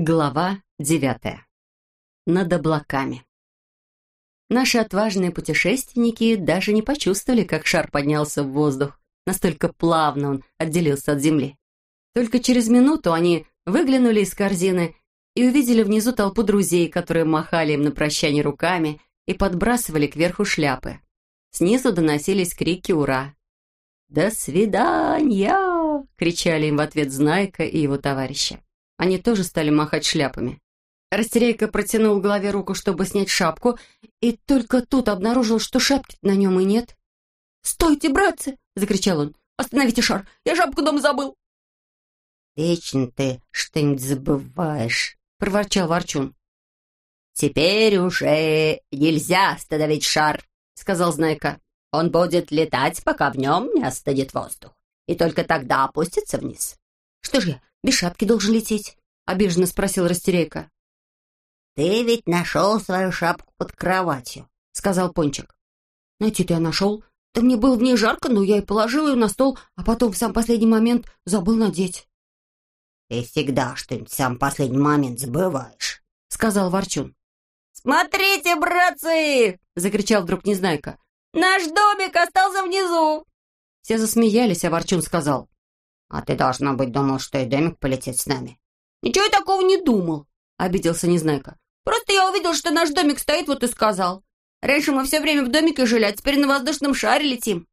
Глава девятая. Над облаками. Наши отважные путешественники даже не почувствовали, как шар поднялся в воздух. Настолько плавно он отделился от земли. Только через минуту они выглянули из корзины и увидели внизу толпу друзей, которые махали им на прощание руками и подбрасывали кверху шляпы. Снизу доносились крики «Ура!». «До свидания!» — кричали им в ответ Знайка и его товарищи. Они тоже стали махать шляпами. Растерейка протянул голове руку, чтобы снять шапку, и только тут обнаружил, что шапки на нем и нет. «Стойте, братцы!» — закричал он. «Остановите шар! Я шапку дома забыл!» «Вечно ты что-нибудь забываешь», — проворчал Ворчун. «Теперь уже нельзя остановить шар», — сказал Знайка. «Он будет летать, пока в нем не остынет воздух, и только тогда опустится вниз». «Что же я, без шапки должен лететь?» — обиженно спросил Растерейка. «Ты ведь нашел свою шапку под кроватью», — сказал Пончик. «Найти-то я нашел. Да мне было в ней жарко, но я и положил ее на стол, а потом в сам последний момент забыл надеть». «Ты всегда что-нибудь в сам последний момент забываешь», — сказал Ворчун. «Смотрите, братцы!» — закричал вдруг Незнайка. «Наш домик остался внизу!» Все засмеялись, а Ворчун сказал. «А ты, должно быть, думал, что и домик полетит с нами». «Ничего я такого не думал», — обиделся Незнайка. Просто я увидел, что наш домик стоит, вот и сказал. Раньше мы все время в домике жили, а теперь на воздушном шаре летим».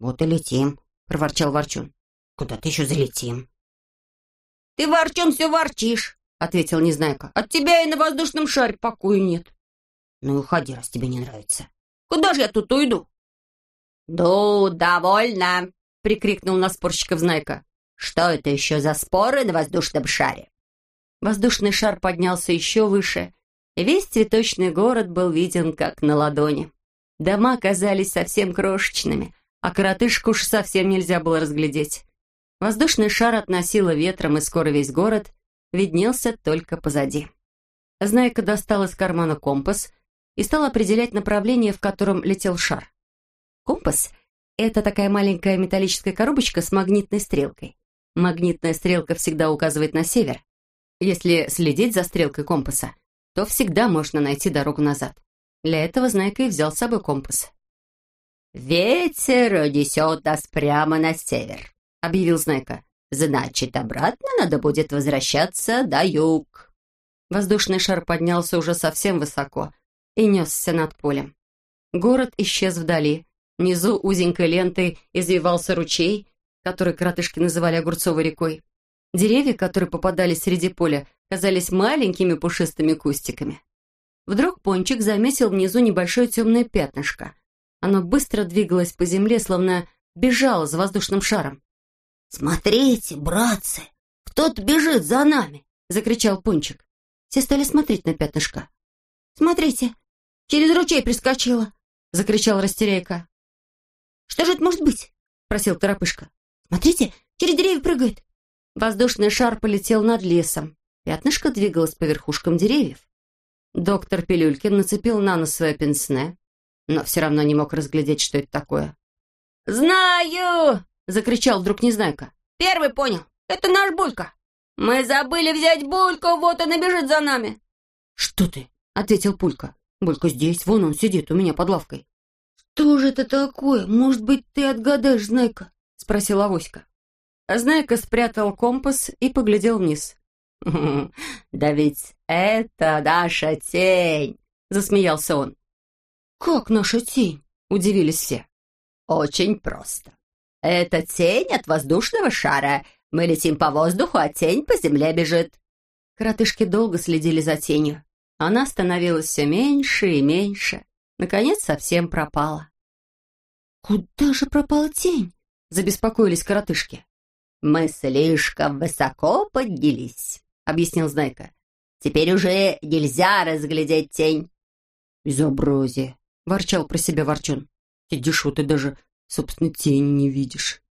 «Вот и летим», — проворчал Ворчун. «Куда ты еще залетим?» «Ты, Ворчун, все ворчишь», — ответил Незнайка. «От тебя и на воздушном шаре покоя нет». «Ну, уходи, раз тебе не нравится». «Куда же я тут уйду?» «Ну, довольно», — прикрикнул на спорщиков Знайка. «Что это еще за споры на воздушном шаре?» Воздушный шар поднялся еще выше, и весь цветочный город был виден как на ладони. Дома казались совсем крошечными, а коротышку уж совсем нельзя было разглядеть. Воздушный шар относило ветром, и скоро весь город виднелся только позади. Знайка достал из кармана компас и стал определять направление, в котором летел шар. Компас — это такая маленькая металлическая коробочка с магнитной стрелкой. Магнитная стрелка всегда указывает на север, если следить за стрелкой компаса, то всегда можно найти дорогу назад. Для этого Знайка и взял с собой компас. «Ветер несет нас прямо на север», — объявил Знайка. «Значит, обратно надо будет возвращаться до юг». Воздушный шар поднялся уже совсем высоко и несся над полем. Город исчез вдали. Внизу узенькой лентой извивался ручей, который коротышки называли Огурцовой рекой. Деревья, которые попадались среди поля, казались маленькими пушистыми кустиками. Вдруг Пончик заметил внизу небольшое темное пятнышко. Оно быстро двигалось по земле, словно бежало за воздушным шаром. «Смотрите, братцы, кто-то бежит за нами!» — закричал Пончик. Все стали смотреть на пятнышко. «Смотрите, через ручей прискочила!» — закричал Растеряйка. «Что же это может быть?» — просил Торопышка. «Смотрите, через деревья прыгает!» Воздушный шар полетел над лесом. Пятнышко двигалось по верхушкам деревьев. Доктор Пилюлькин нацепил на нос свое пенсне, но все равно не мог разглядеть, что это такое. «Знаю!» — закричал вдруг Незнайка. «Первый понял. Это наш Булька. Мы забыли взять Бульку, вот он и бежит за нами». «Что ты?» — ответил Пулька. «Булька здесь, вон он сидит у меня под лавкой». «Что же это такое? Может быть, ты отгадаешь, Знайка?» — спросила Авоська. Знайка спрятал компас и поглядел вниз. «Да ведь это наша тень!» — засмеялся он. «Как наша тень?» — удивились все. «Очень просто. Это тень от воздушного шара. Мы летим по воздуху, а тень по земле бежит». Коротышки долго следили за тенью. Она становилась все меньше и меньше. Наконец совсем пропала. «Куда же пропала тень?» — забеспокоились коротышки. «Мы слишком высоко поднялись», — объяснил Знайка. «Теперь уже нельзя разглядеть тень». «Безобразие», — ворчал про себя Ворчун. «Сидишь вот и даже, собственно, тени не видишь».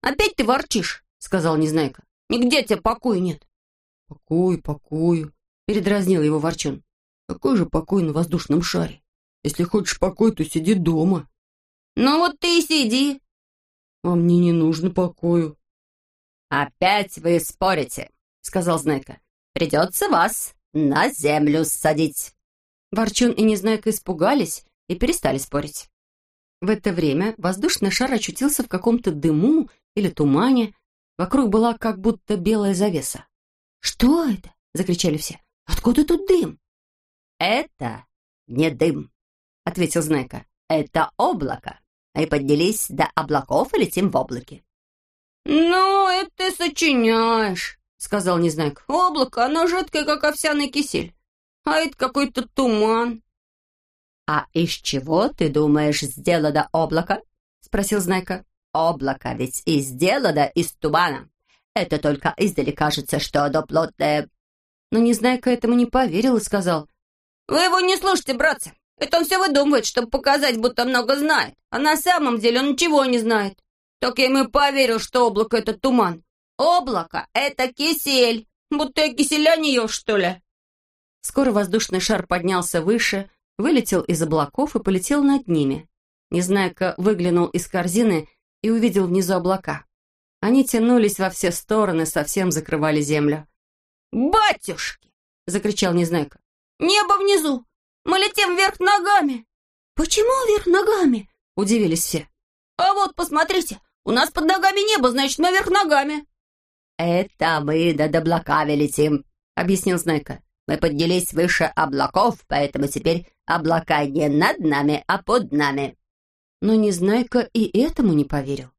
«Опять ты ворчишь», — сказал Незнайка. «Нигде тебе покоя нет». «Покой, покою», — передразнил его Ворчун. «Какой же покой на воздушном шаре? Если хочешь покой, то сиди дома». «Ну вот ты и сиди». «А мне не нужно покою», «Опять вы спорите», — сказал Знайка. придется вас на землю садить». Ворчун и Незнайка испугались и перестали спорить. В это время воздушный шар очутился в каком-то дыму или тумане. Вокруг была как будто белая завеса. «Что это?» — закричали все. «Откуда тут дым?» «Это не дым», — ответил Знайка. «Это облако. Мы поднялись до облаков и летим в облаке». «Ну, это ты сочиняешь», — сказал Незнайка. «Облако, оно жидкое, как овсяный кисель. А это какой-то туман». «А из чего, ты думаешь, сделано облако?» — спросил Знайка. «Облако ведь и сделано из тумана. Это только издали кажется, что оно плотное». Но Незнайка этому не поверил и сказал. «Вы его не слушайте, братцы. Это он все выдумывает, чтобы показать, будто много знает. А на самом деле он ничего не знает. Так я ему поверил, что облако — это туман. Облако — это кисель. Будто я киселя не ел, что ли?» Скоро воздушный шар поднялся выше, вылетел из облаков и полетел над ними. Незнайка выглянул из корзины и увидел внизу облака. Они тянулись во все стороны, совсем закрывали землю. «Батюшки!» — закричал Незнайка. «Небо внизу! Мы летим вверх ногами!» «Почему вверх ногами?» — удивились все. «А вот, посмотрите, у нас под ногами небо, значит, мы вверх ногами!» «Это мы над облаками летим», — объяснил Знайка. Мы поднялись выше облаков, поэтому теперь облака не над нами, а под нами». Но Незнайка и этому не поверил.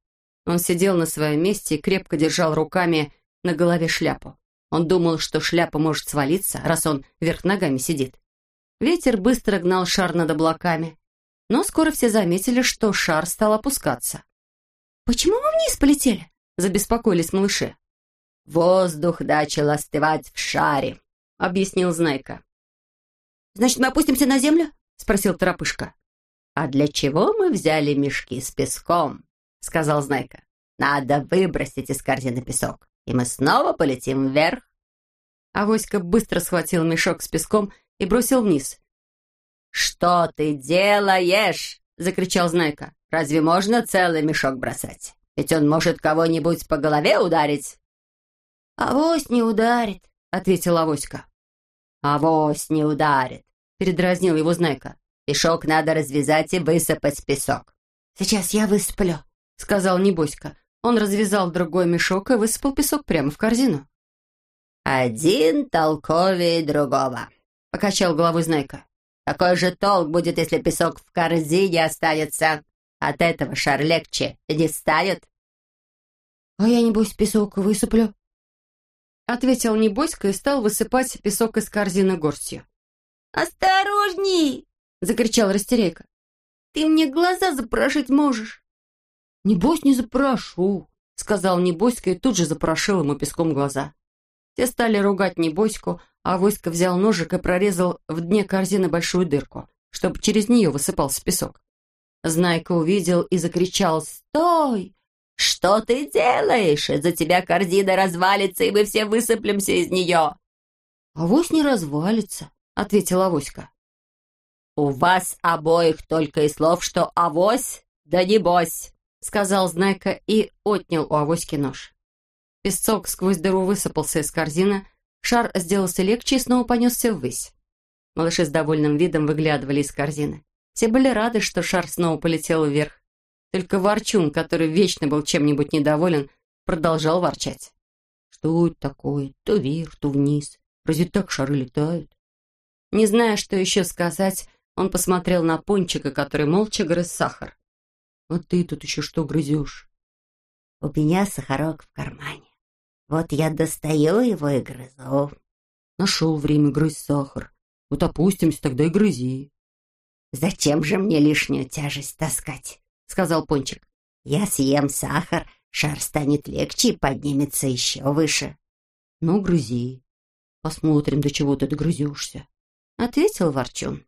Он сидел на своем месте и крепко держал руками на голове шляпу. Он думал, что шляпа может свалиться, раз он вверх ногами сидит. Ветер быстро гнал шар над облаками. Но скоро все заметили, что шар стал опускаться. «Почему мы вниз полетели?» — забеспокоились малыши. «Воздух начал остывать в шаре», — объяснил Знайка. «Значит, мы опустимся на землю?» — спросил Торопышка. «А для чего мы взяли мешки с песком?» — сказал Знайка. «Надо выбросить из корзины песок, и мы снова полетим вверх». Авоська быстро схватил мешок с песком и бросил вниз. «Что ты делаешь?» — закричал Знайка. «Разве можно целый мешок бросать? Ведь он может кого-нибудь по голове ударить». «Авось не ударит», ответила Авоська. «Авось не ударит», — передразнил его Знайка. «Пешок надо развязать и высыпать песок». «Сейчас я высыплю», — сказал Небоська. Он развязал другой мешок и высыпал песок прямо в корзину. «Один толковее другого», — покачал головой Знайка. «Какой же толк будет, если песок в корзине останется? От этого шар легче не станет». «А я, небось, песок высыплю», Ответил Небоська и стал высыпать песок из корзины горстью. «Осторожней!» — закричал Растерейка. «Ты мне глаза запрошить можешь!» «Небось, не запрошу!» — сказал Небоська и тут же запрошил ему песком глаза. Те стали ругать Небоську, а Войска взял ножик и прорезал в дне корзины большую дырку, чтобы через нее высыпался песок. Знайка увидел и закричал «Стой! «Что ты делаешь? Из-за тебя корзина развалится, и мы все высыплемся из нее!» «Авось не развалится», — ответила Авоська. «У вас обоих только и слов, что авось, да небось», — сказал Знайка и отнял у Авоськи нож. Песок сквозь дыру высыпался из корзины, шар сделался легче и снова понесся ввысь. Малыши с довольным видом выглядывали из корзины. Все были рады, что шар снова полетел вверх. Только Ворчун, который вечно был чем-нибудь недоволен, продолжал ворчать. «Что это такое? То вверх, то вниз. Разве так шары летают?» Не зная, что еще сказать, он посмотрел на Пончика, который молча грыз сахар. «А ты тут еще что грызешь?» «У меня сахарок в кармане. Вот я достаю его и грызу». «Нашел время грызть сахар. Вот опустимся, тогда и грызи». «Зачем же мне лишнюю тяжесть таскать?» — сказал Пончик. «Я съем сахар, шар станет легче и поднимется еще выше». «Ну, грызи. Посмотрим, до чего ты догрызешься», — ответил Ворчун.